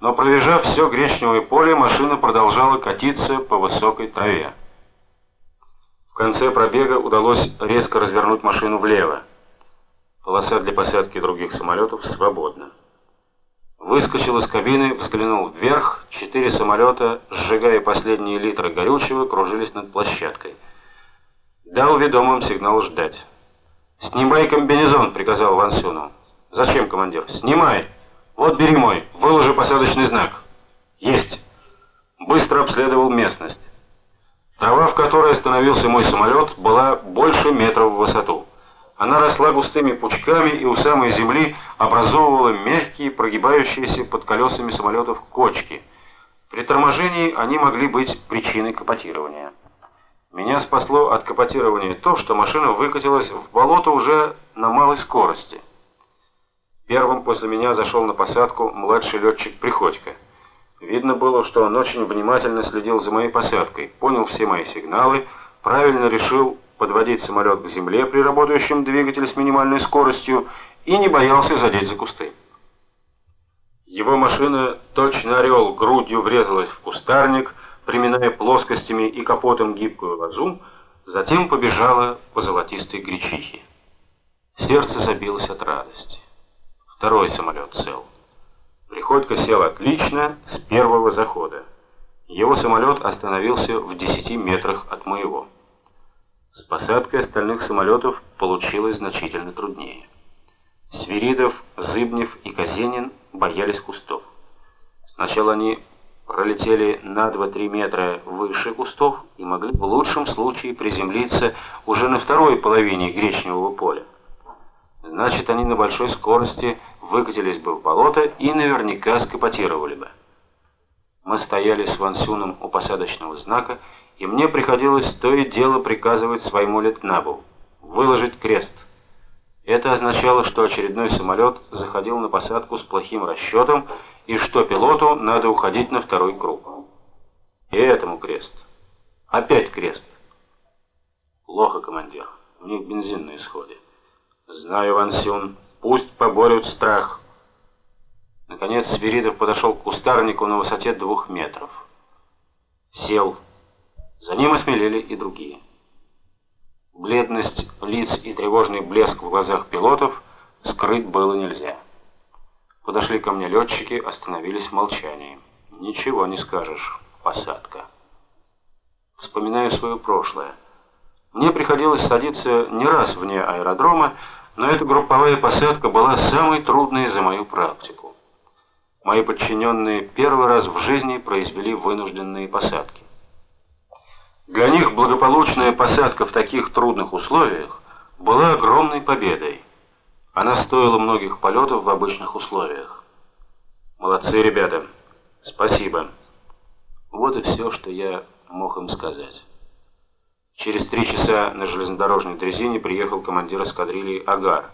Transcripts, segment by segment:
но пробежав все гречневое поле, машина продолжала катиться по высокой траве. В конце пробега удалось резко развернуть машину влево. Полоса для посадки других самолетов свободна. Выскочил из кабины, взглянул вверх. Четыре самолета, сжигая последние литры горючего, кружились над площадкой. Дал ведомым сигнал ждать. «Снимай комбинезон», — приказал Ван Сюну. «Зачем, командир?» «Снимай! Вот бери мой, выложи посадочный знак». «Есть!» Быстро обследовал местность. Трава, в которой остановился мой самолет, была больше метра в высоту. Она росла густыми пучками и у самой земли образовывала мягкие, прогибающиеся под колесами самолетов кочки. При торможении они могли быть причиной капотирования. Меня спасло от капотирования то, что машина выкатилась в болото уже на малой скорости. Первым после меня зашел на посадку младший летчик Приходько. Видно было, что он очень внимательно следил за моей посадкой, понял все мои сигналы, правильно решил подводить самолет к земле при работающем двигателе с минимальной скоростью и не боялся задеть за кусты. Его машина, точно орел, грудью врезалась в кустарник, приминая плоскостями и капотом гибкую лозу, затем побежала по золотистой гречихе. Сердце забилось от радости. Второй самолет цел. Приходько сел отлично с первого захода. Его самолет остановился в 10 метрах от моего. С посадкой остальных самолетов получилось значительно труднее. Свиридов, Зыбнев и Казенин боялись кустов. Сначала они пролетели на 2-3 метра выше кустов и могли в лучшем случае приземлиться уже на второй половине гречневого поля. Значит, они на большой скорости выкатились бы в болото и наверняка скопотировали бы. Мы стояли с Вансюном у посадочного знака и мне приходилось то и дело приказывать своему летнабу выложить крест. Это означало, что очередной самолет заходил на посадку с плохим расчетом и что пилоту надо уходить на второй круг. И этому крест. Опять крест. Плохо, командир. У них бензин на исходе. Знаю, Ван Сюн. Пусть поборют страх. Наконец Свиридов подошел к кустарнику на высоте двух метров. Сел. За ним осмелели и другие. Бледность лиц и тревожный блеск в глазах пилотов скрыть было нельзя. Подошли ко мне летчики, остановились в молчании. Ничего не скажешь. Посадка. Вспоминаю свое прошлое. Мне приходилось садиться не раз вне аэродрома, но эта групповая посадка была самой трудной за мою практику. Мои подчиненные первый раз в жизни произвели вынужденные посадки. Для них благополучная посадка в таких трудных условиях была огромной победой. Она стоила многих полетов в обычных условиях. Молодцы, ребята. Спасибо. Вот и все, что я мог им сказать. Через три часа на железнодорожной дрезине приехал командир эскадрильи Агар,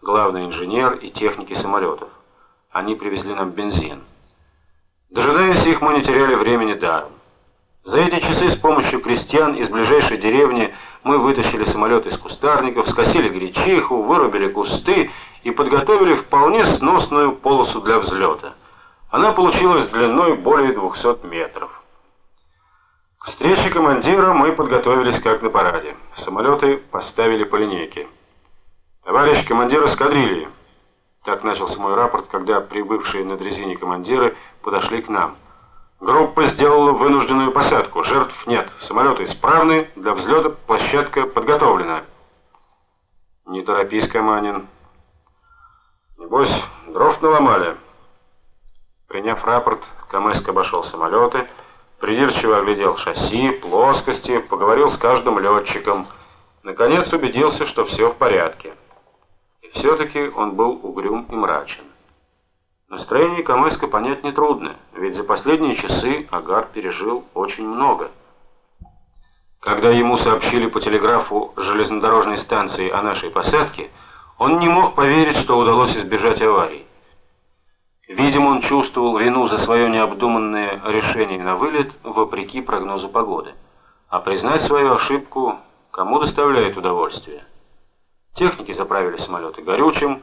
главный инженер и техники самолетов. Они привезли нам бензин. Дожидаясь их, мы не теряли времени даром. За эти часы с помощью крестьян из ближайшей деревни мы вытащили самолет из кустарников, скосили гречиху, вырубили кусты и подготовили вполне сносную полосу для взлета. Она получилась длиной более 200 метров. К встрече командира мы подготовились как на параде. Самолеты поставили по линейке. «Товарищ командир эскадрильи!» Так начался мой рапорт, когда прибывшие на дрезине командиры подошли к нам. Группа сделала вынужденную посадку. Жертв нет. Самолеты исправны. Для взлета площадка подготовлена. Не торопись, Каманин. Небось, дров наломали. Приняв рапорт, Камэск обошел самолеты, придирчиво оглядел шасси, плоскости, поговорил с каждым летчиком. Наконец убедился, что все в порядке. И все-таки он был угрюм и мрачен. Настроение Камыска понять нетрудно, ведь за последние часы Агар пережил очень много. Когда ему сообщили по телеграфу железнодорожной станции о нашей посадке, он не мог поверить, что удалось избежать аварии. Видимо, он чувствовал вину за свое необдуманное решение на вылет вопреки прогнозу погоды. А признать свою ошибку кому доставляет удовольствие? Техники заправили самолеты горючим,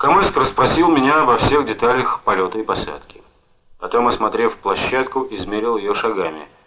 Камыск расспросил меня обо всех деталях полета и посадки. Потом, осмотрев площадку, измерил ее шагами.